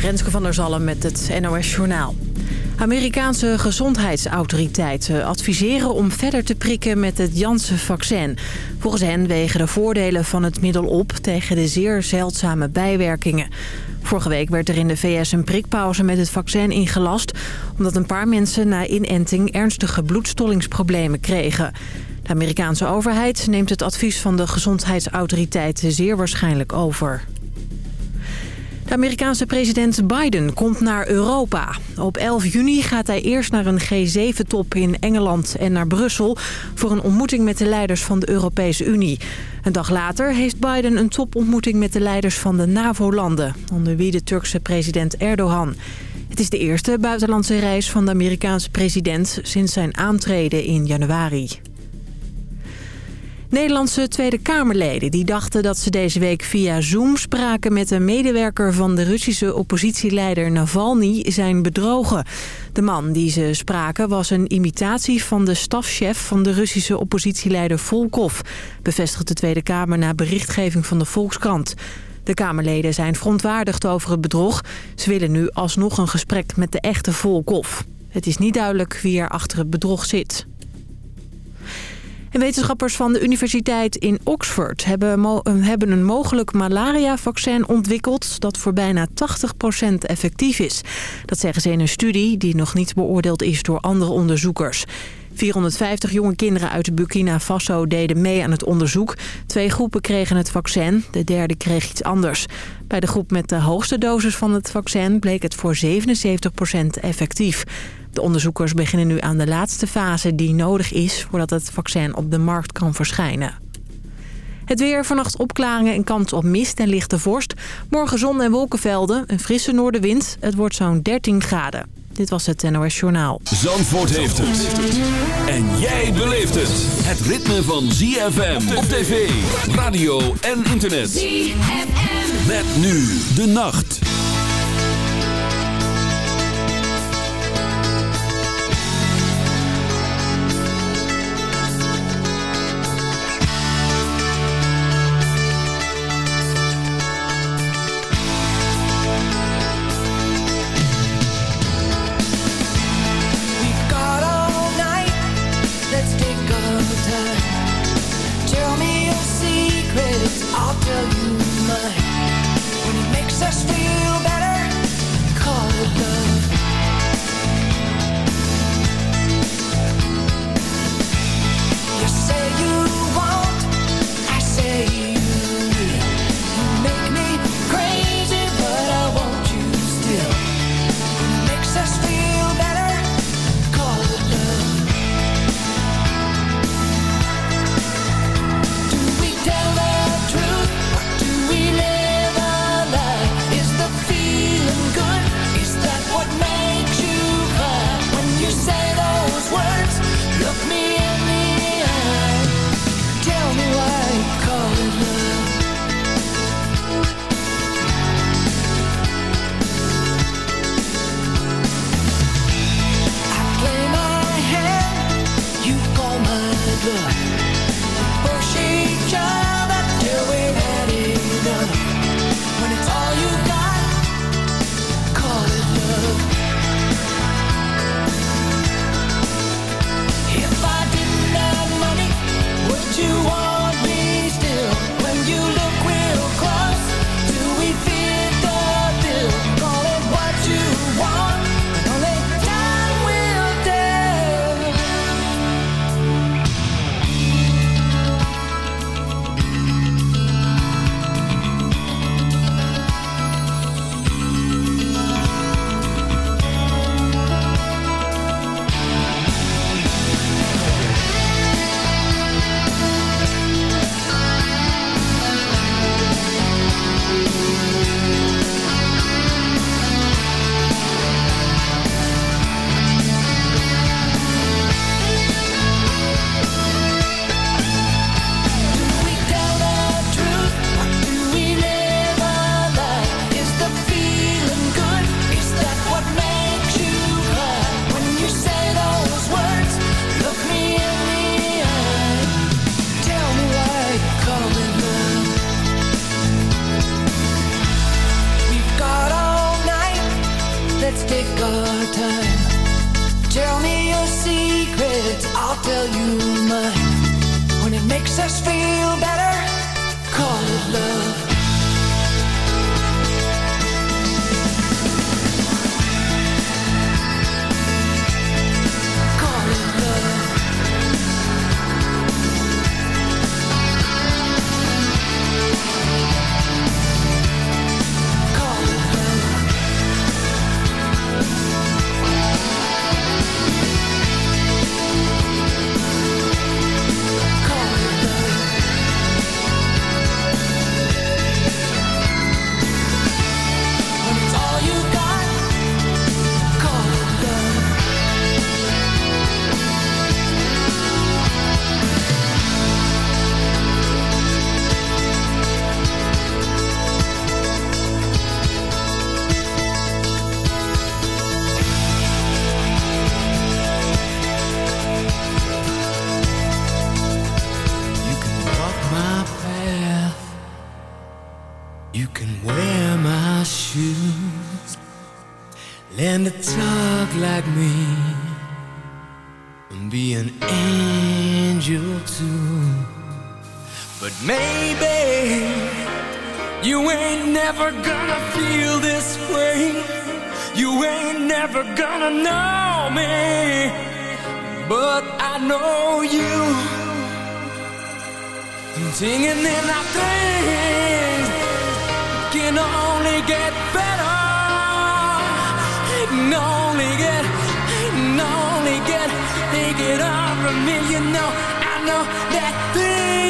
Renske van der Zalm met het NOS Journaal. Amerikaanse gezondheidsautoriteiten adviseren om verder te prikken met het Janssen-vaccin. Volgens hen wegen de voordelen van het middel op tegen de zeer zeldzame bijwerkingen. Vorige week werd er in de VS een prikpauze met het vaccin ingelast... omdat een paar mensen na inenting ernstige bloedstollingsproblemen kregen. De Amerikaanse overheid neemt het advies van de gezondheidsautoriteiten zeer waarschijnlijk over. De Amerikaanse president Biden komt naar Europa. Op 11 juni gaat hij eerst naar een G7-top in Engeland en naar Brussel... voor een ontmoeting met de leiders van de Europese Unie. Een dag later heeft Biden een topontmoeting met de leiders van de NAVO-landen... onder wie de Turkse president Erdogan. Het is de eerste buitenlandse reis van de Amerikaanse president sinds zijn aantreden in januari. Nederlandse Tweede Kamerleden die dachten dat ze deze week via Zoom spraken met een medewerker van de Russische oppositieleider Navalny zijn bedrogen. De man die ze spraken was een imitatie van de stafchef van de Russische oppositieleider Volkov, bevestigt de Tweede Kamer na berichtgeving van de Volkskrant. De Kamerleden zijn verontwaardigd over het bedrog. Ze willen nu alsnog een gesprek met de echte Volkov. Het is niet duidelijk wie er achter het bedrog zit. En wetenschappers van de universiteit in Oxford hebben, hebben een mogelijk malaria-vaccin ontwikkeld... dat voor bijna 80% effectief is. Dat zeggen ze in een studie die nog niet beoordeeld is door andere onderzoekers. 450 jonge kinderen uit Burkina Faso deden mee aan het onderzoek. Twee groepen kregen het vaccin, de derde kreeg iets anders. Bij de groep met de hoogste dosis van het vaccin bleek het voor 77% effectief. De onderzoekers beginnen nu aan de laatste fase die nodig is... voordat het vaccin op de markt kan verschijnen. Het weer, vannacht opklaringen en kans op mist en lichte vorst. Morgen zon en wolkenvelden, een frisse noordenwind. Het wordt zo'n 13 graden. Dit was het NOS Journaal. Zandvoort heeft het. En jij beleeft het. Het ritme van ZFM op tv, radio en internet. ZFM. Met nu de nacht.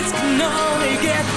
it's can only get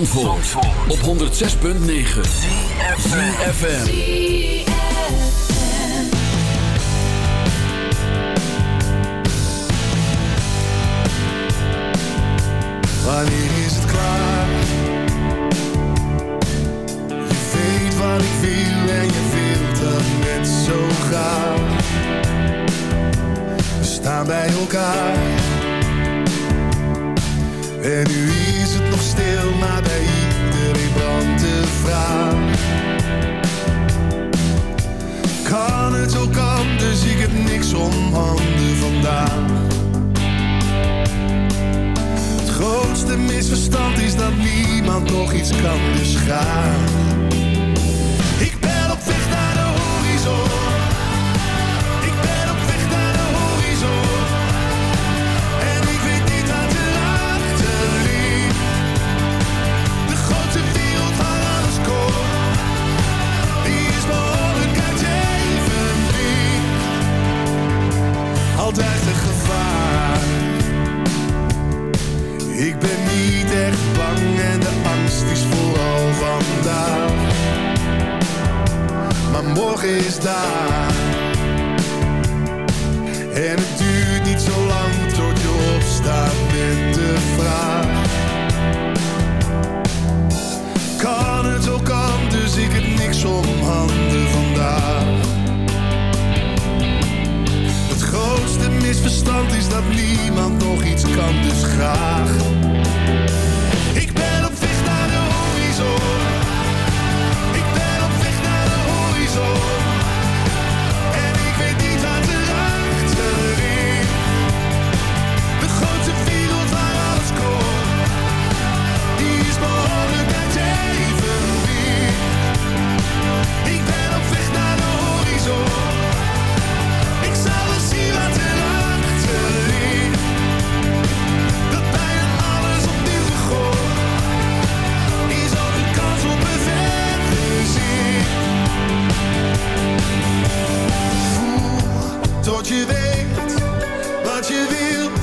Zandvoort, Zandvoort. op 106.9 CFFM Wanneer is het klaar? Je weet wat ik wil en je wilt dat net zo graag We staan bij elkaar en nu is het nog stil, maar kan het ook dus ik heb niks om handen vandaag. Het grootste misverstand is dat niemand toch iets kan, dus. Ik ben niet echt bang en de angst is vooral vandaag. Maar morgen is daar. En het duurt niet zo lang tot je opstaat met de vraag. Kan het ook dus ik het niks om is verstand is dat niemand nog iets kan, dus graag. Voer tot je weet wat je wil.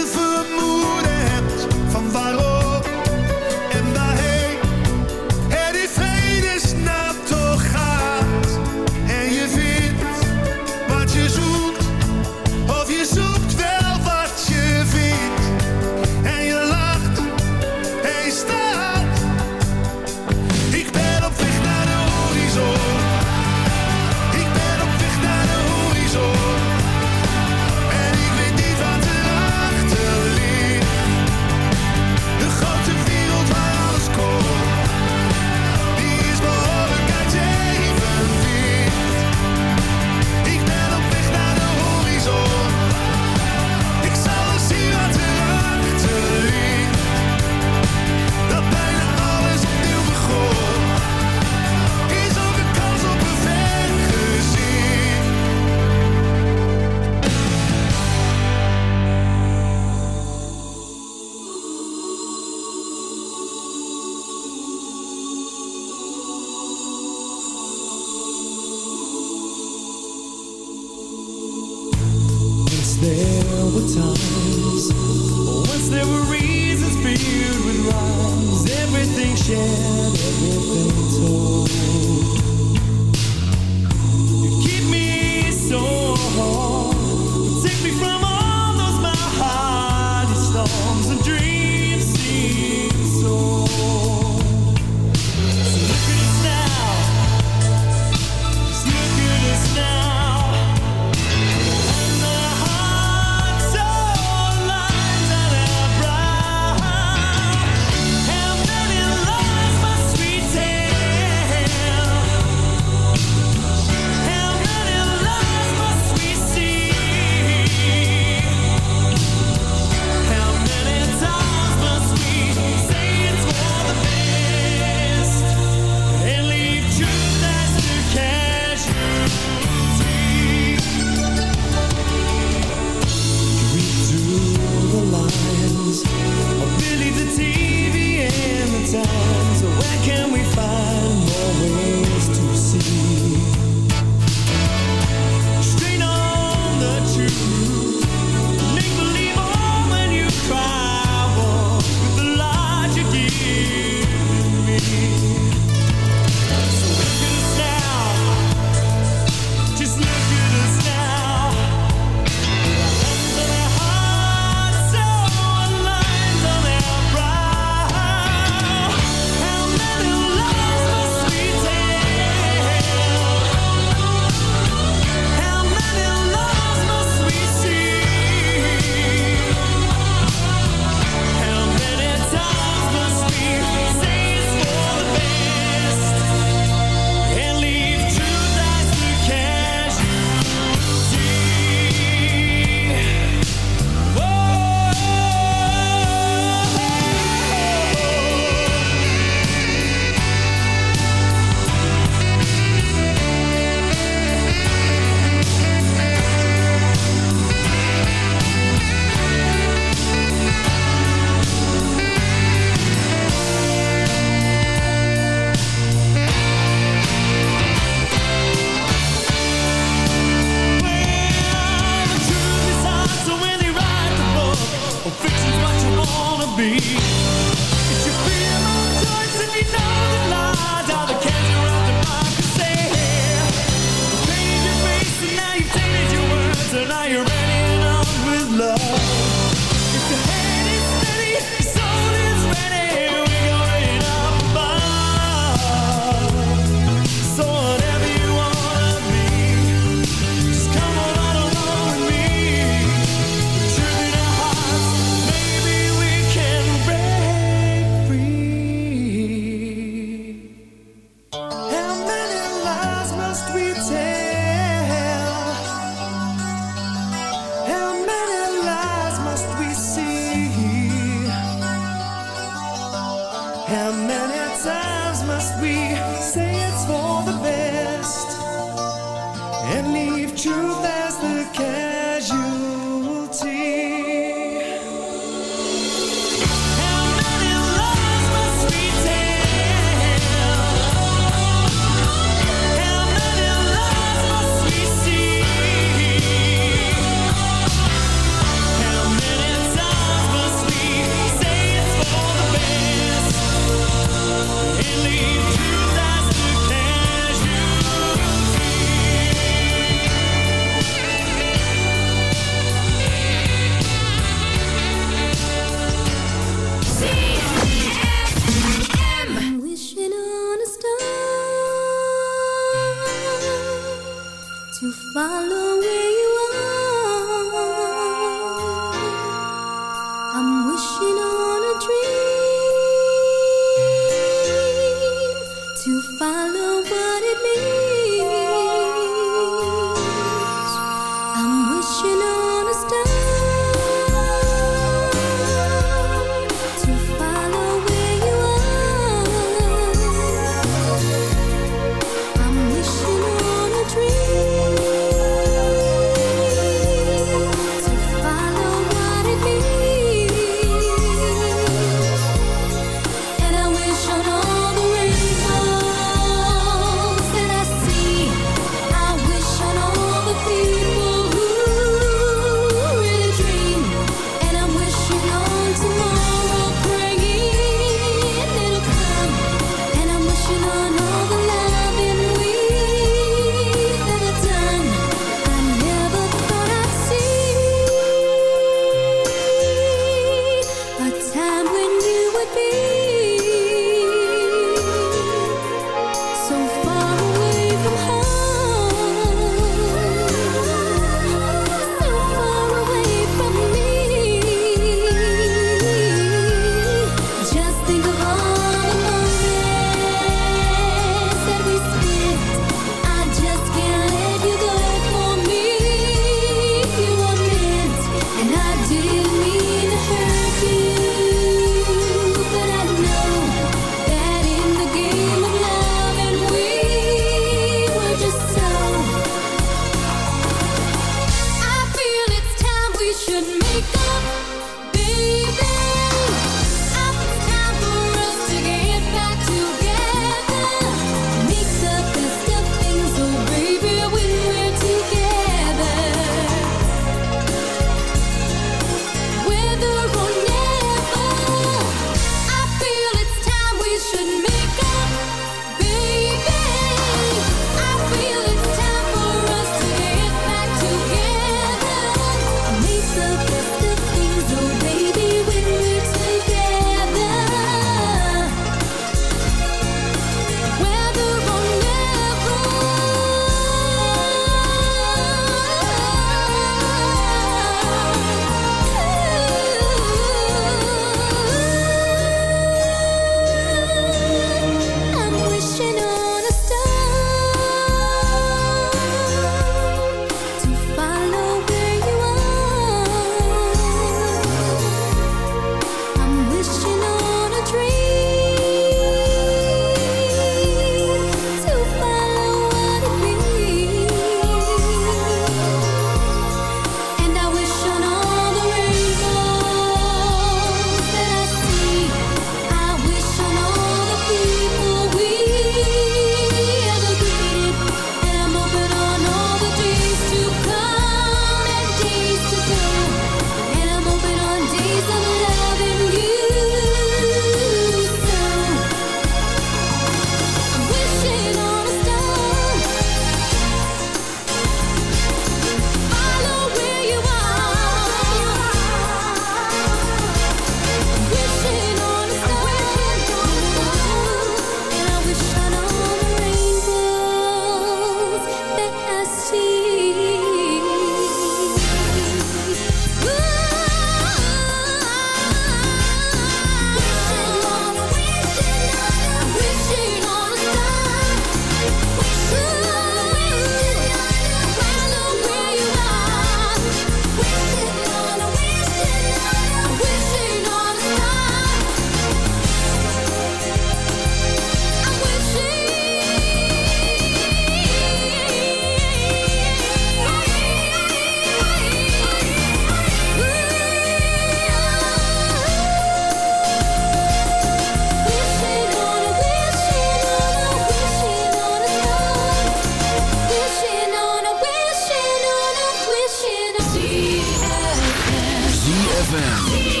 ZFM.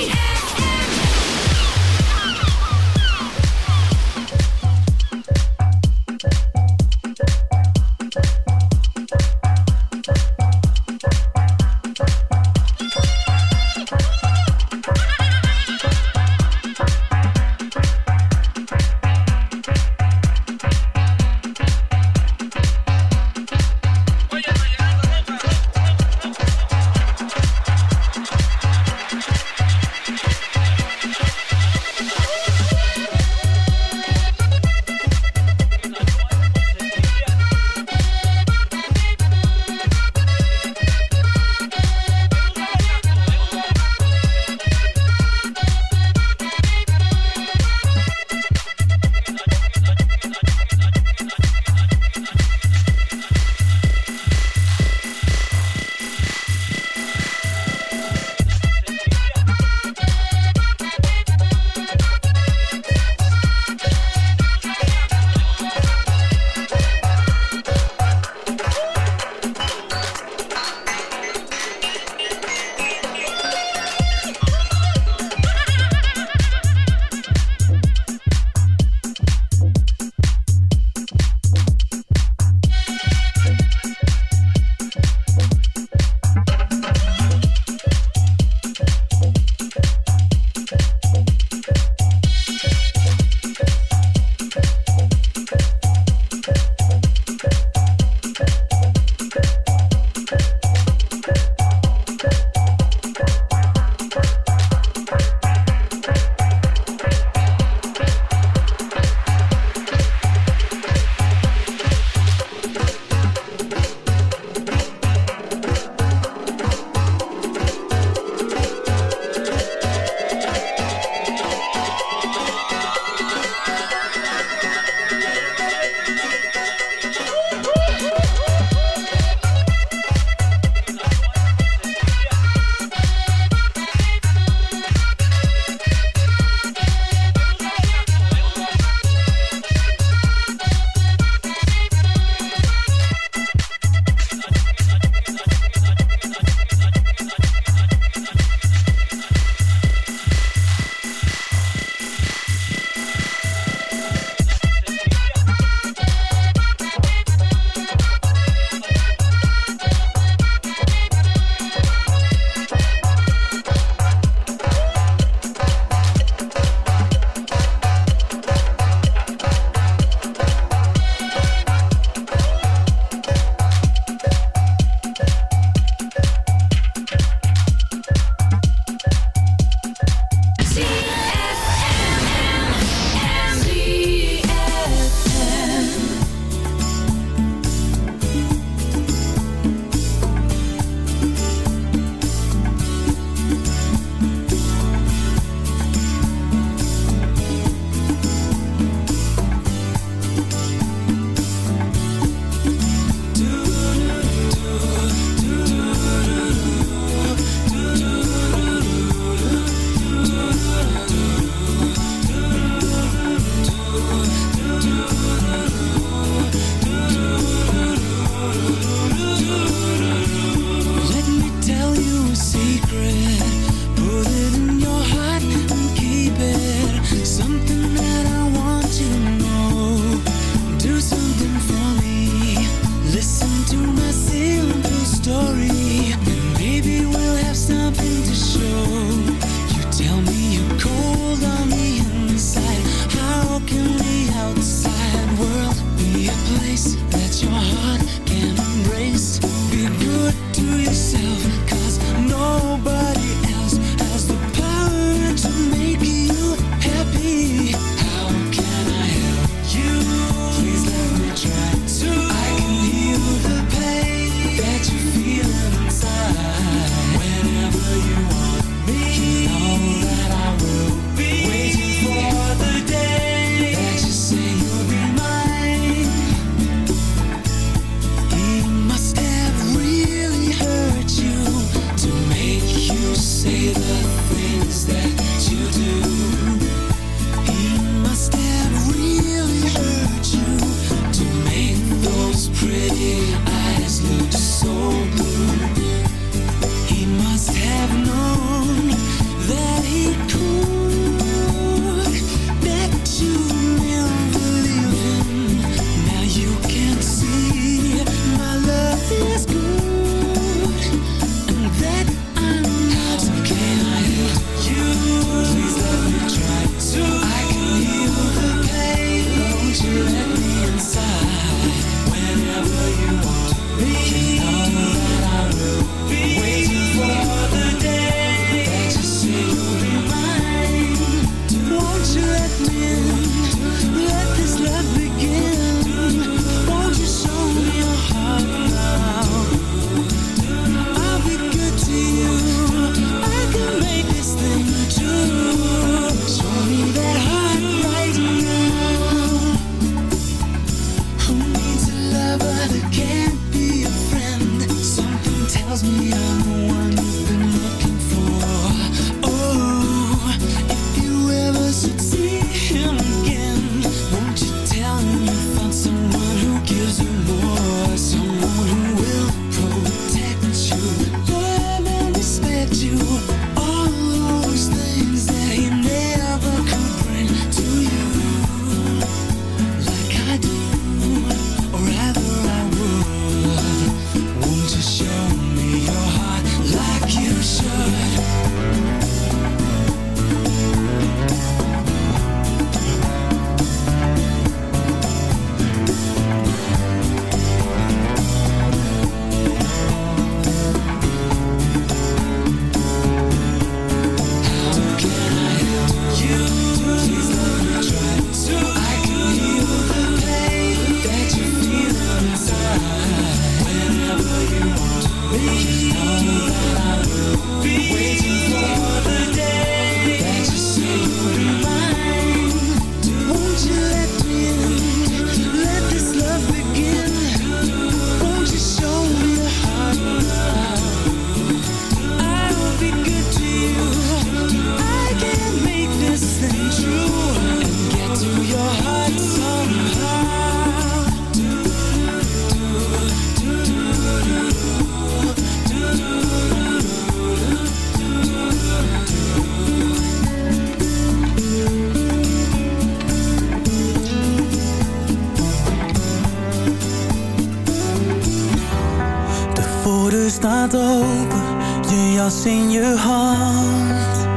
gaat open, je jas in je hand.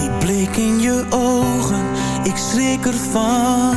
Die blik in je ogen, ik schrik ervan.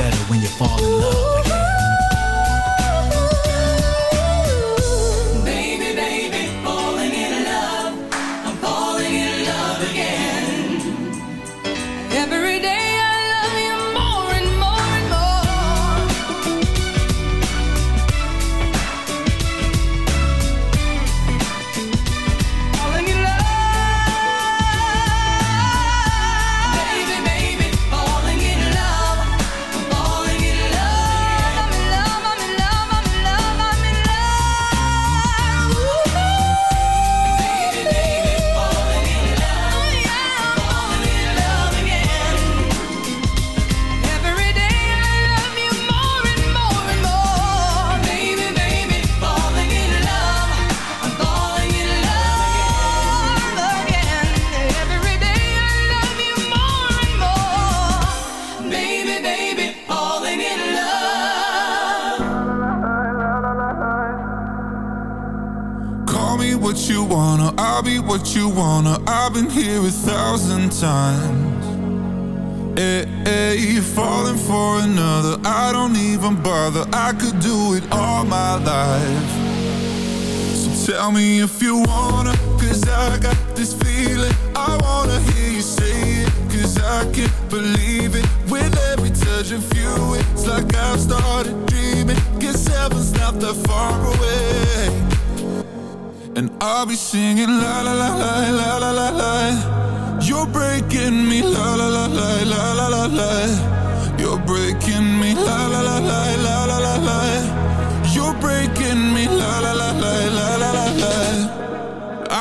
Better when you fall in love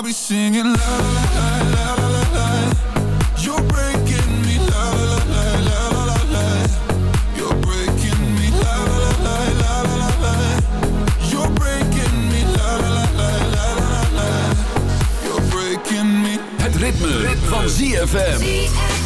I'll be singing la la la la la la la. You're breaking me la la la la la la la. You're breaking me la la la la la la la. You're breaking me la la la la la la la. You're breaking me. Het ritme, van ZFM. Tot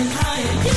and higher.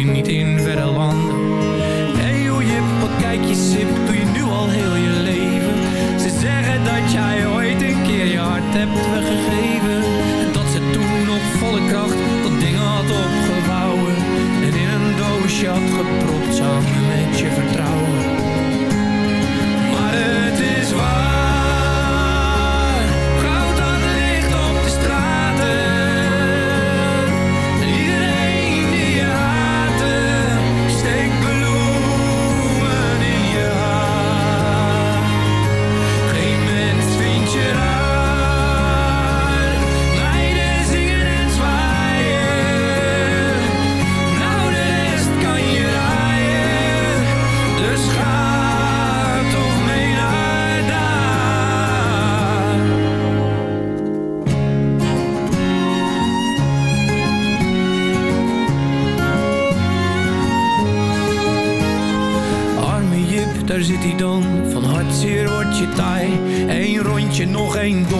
alleen niet in verre landen. Hey hoe jip, wat kijk je sip, doe je nu al heel je leven. Ze zeggen dat jij ooit een keer je hart hebt weggegeven. En dat ze toen nog volle kracht dat ding had opgevouwen. En in een doosje had gepropt samen met je zijn dom